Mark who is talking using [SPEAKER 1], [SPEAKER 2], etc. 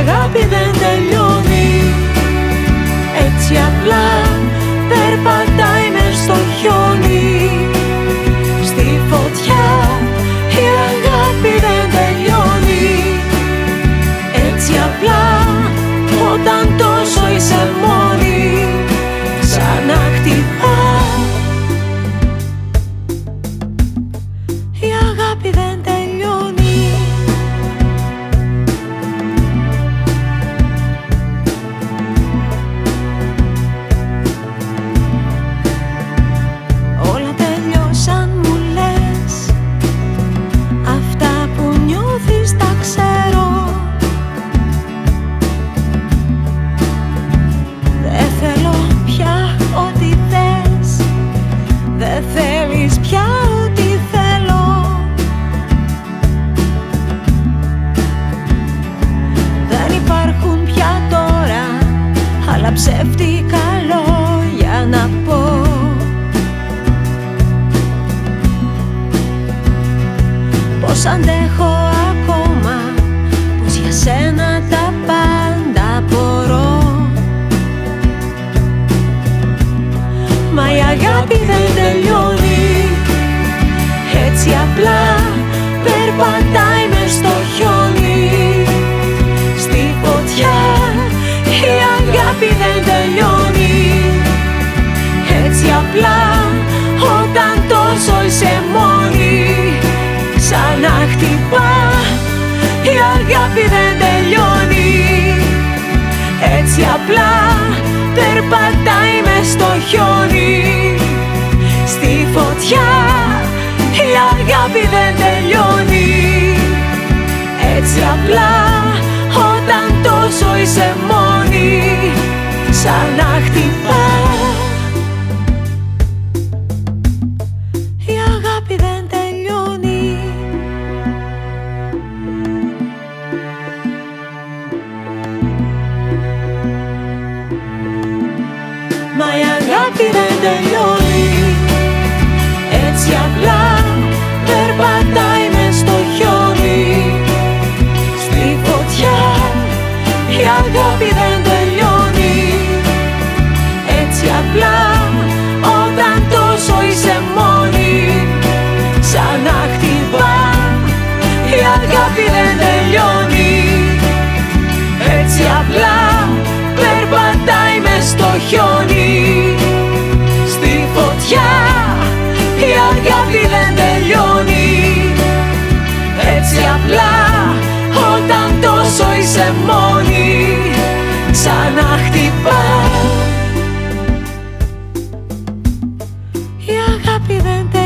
[SPEAKER 1] Μα η αγάπη δεν τελειώνει. Έτσι απλά Πως αντέχω ακόμα Πως για σένα τα πάντα μπορώ. Μα η αγάπη δεν τελειώνει Έτσι απλά περπατάει μες στο χιόνι. Στη φωτιά η αγάπη δεν τελειώνει Έτσι απλά αγάπη δεν τελειώνει. Έτσι απλά περπατάει μες στο χιόνι. Στη φωτιά η αγάπη δεν τελειώνει. Έτσι απλά όταν τόσο είσαι μόνη. Ξανά χτυπάς Μα η αγάπη δεν χτυπά Η αγάπη δεν τελειώνει